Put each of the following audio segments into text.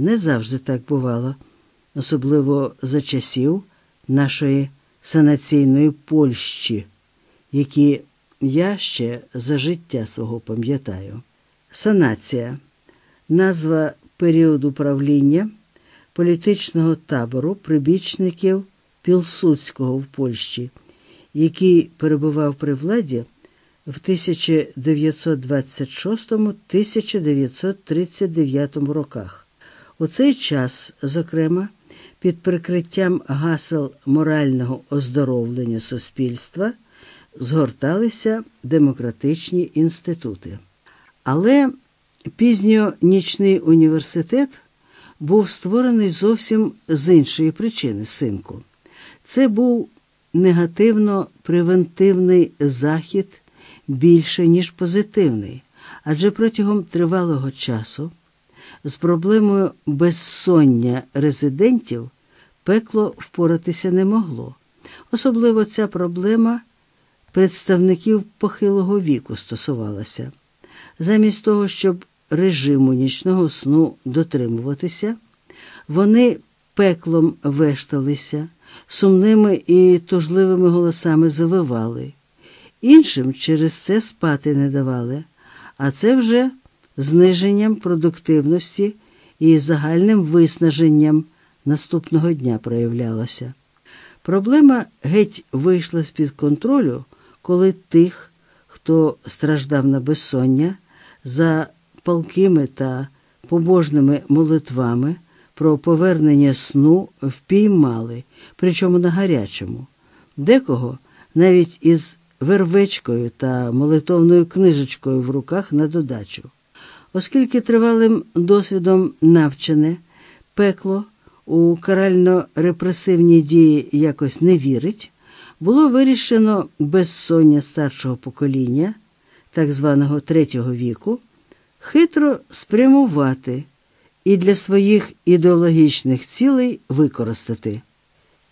Не завжди так бувало, особливо за часів нашої санаційної Польщі, які я ще за життя свого пам'ятаю. Санація назва періоду правління політичного табору прибічників Пілсудського в Польщі, який перебував при владі в 1926-1939 роках. У цей час, зокрема, під прикриттям гасел морального оздоровлення суспільства згорталися демократичні інститути. Але пізньонічний університет був створений зовсім з іншої причини, синку. Це був негативно превентивний захід більше, ніж позитивний, адже протягом тривалого часу з проблемою безсоння резидентів пекло впоратися не могло. Особливо ця проблема представників похилого віку стосувалася. Замість того, щоб режиму нічного сну дотримуватися, вони пеклом вешталися, сумними і тужливими голосами завивали, іншим через це спати не давали, а це вже зниженням продуктивності і загальним виснаженням наступного дня проявлялося. Проблема геть вийшла з-під контролю, коли тих, хто страждав на безсоння, за палкими та побожними молитвами про повернення сну впіймали, причому на гарячому, декого навіть із вервечкою та молитовною книжечкою в руках на додачу. Оскільки тривалим досвідом навчене, пекло у карально-репресивні дії якось не вірить, було вирішено безсоння старшого покоління, так званого третього віку, хитро спрямувати і для своїх ідеологічних цілей використати.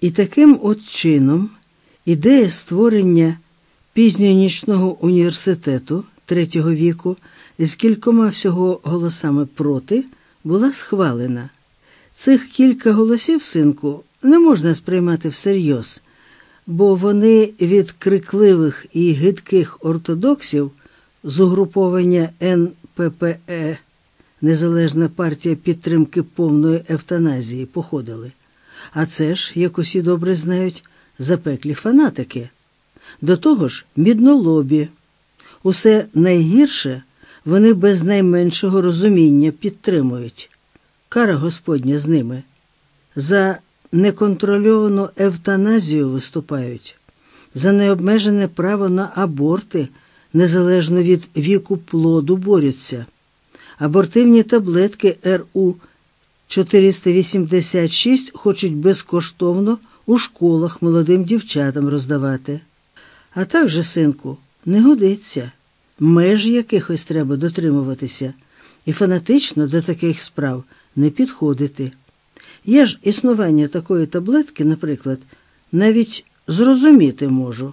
І таким от чином ідея створення пізньонічного університету третього віку з кількома всього голосами проти була схвалена. Цих кілька голосів, синку, не можна сприймати всерйоз, бо вони від крикливих і гидких ортодоксів з угруповання НППЕ Незалежна партія підтримки повної евтаназії походили. А це ж, як усі добре знають, запеклі фанатики. До того ж, міднолобі. Усе найгірше вони без найменшого розуміння підтримують. Кара Господня з ними. За неконтрольовану евтаназію виступають, за необмежене право на аборти, незалежно від віку плоду борються. Абортивні таблетки РУ 486 хочуть безкоштовно у школах молодим дівчатам роздавати. А так же, синку, не годиться. Меж якихось треба дотримуватися і фанатично до таких справ не підходити. Я ж існування такої таблетки, наприклад, навіть зрозуміти можу,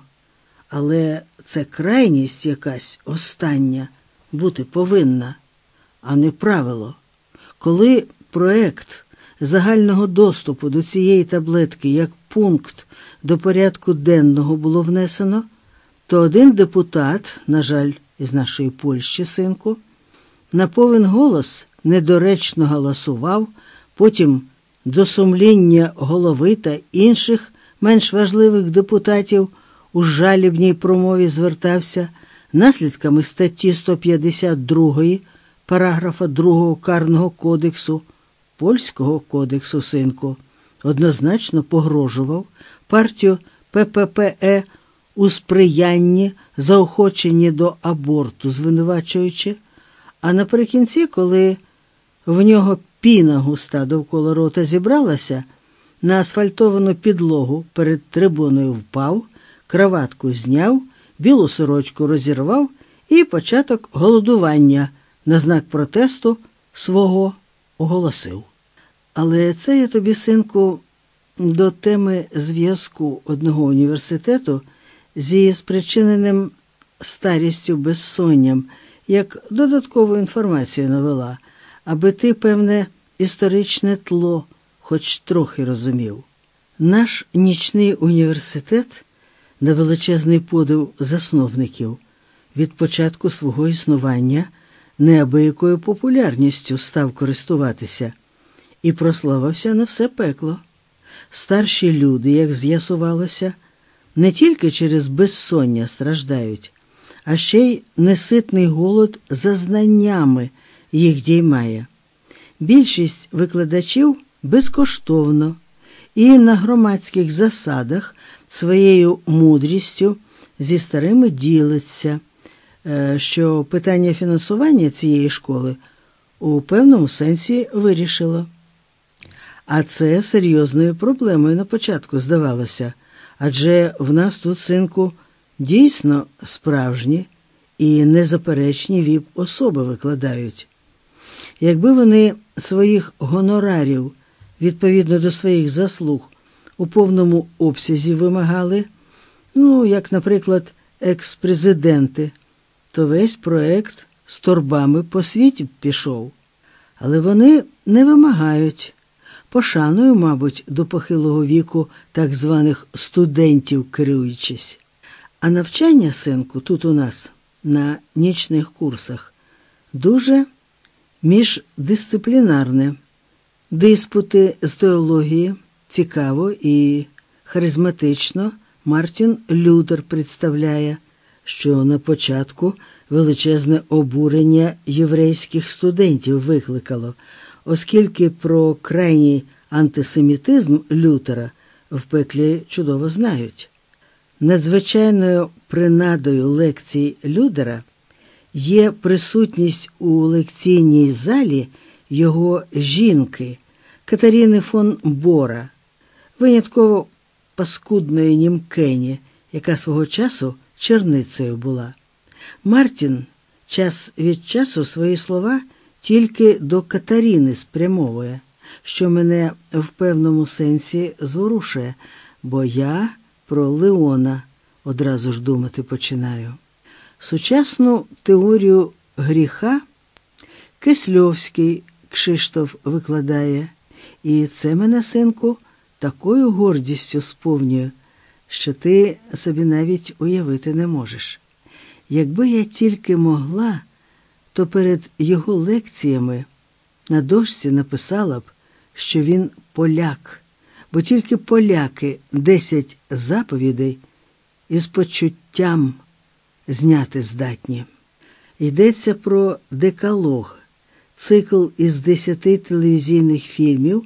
але це крайність якась остання бути повинна, а не правило. Коли проект загального доступу до цієї таблетки як пункт до порядку денного було внесено, то один депутат, на жаль, із нашої Польщі, синку, на повен голос недоречно галасував, потім до сумління голови та інших менш важливих депутатів у жалібній промові звертався наслідками статті 152 параграфа 2 Карного кодексу, Польського кодексу синку, однозначно погрожував партію ПППЕ у сприянні заохоченні до аборту, звинувачуючи, а наприкінці, коли в нього піна густа довкола рота зібралася, на асфальтовану підлогу перед трибуною впав, краватку зняв, білу сорочку розірвав і початок голодування на знак протесту свого оголосив. Але це я тобі, синку, до теми зв'язку одного університету зі спричиненим старістю безсонням, як додаткову інформацію навела, аби ти, певне, історичне тло, хоч трохи розумів. Наш нічний університет на величезний подив засновників від початку свого існування неабиякою популярністю став користуватися і прославився на все пекло. Старші люди, як з'ясувалося, не тільки через безсоння страждають, а ще й неситний голод за знаннями їх діймає. Більшість викладачів безкоштовно і на громадських засадах своєю мудрістю зі старими ділиться, е, що питання фінансування цієї школи у певному сенсі вирішило. А це серйозною проблемою на початку здавалося, адже в нас тут, синку, дійсно справжні і незаперечні віп особи викладають. Якби вони своїх гонорарів відповідно до своїх заслуг у повному обсязі вимагали, ну, як, наприклад, екс-президенти, то весь проект з торбами по світі пішов. Але вони не вимагають пошаною, мабуть, до похилого віку так званих студентів керуючись. А навчання, синку, тут у нас на нічних курсах дуже міждисциплінарне. Диспути з теології цікаво і харизматично Мартін Лютер представляє, що на початку величезне обурення єврейських студентів викликало оскільки про крайній антисемітизм Лютера в пеклі чудово знають. Надзвичайною принадою лекцій Лютера є присутність у лекційній залі його жінки Катаріни фон Бора, винятково паскудної німкені, яка свого часу черницею була. Мартін час від часу свої слова тільки до Катаріни спрямовує, що мене в певному сенсі зворушує, бо я про Леона одразу ж думати починаю. Сучасну теорію гріха Кисльовський Кшиштоф викладає, і це мене, синку, такою гордістю сповнює, що ти собі навіть уявити не можеш. Якби я тільки могла то перед його лекціями на дошці написала б, що він поляк, бо тільки поляки десять заповідей із почуттям зняти здатні. Йдеться про декалог, цикл із десяти телевізійних фільмів,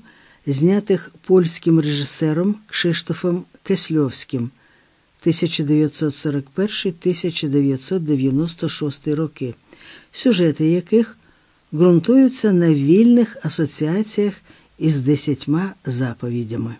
знятих польським режисером Кшиштофом Кесльовським 1941-1996 роки сюжети яких ґрунтуються на вільних асоціаціях із десятьма заповідями.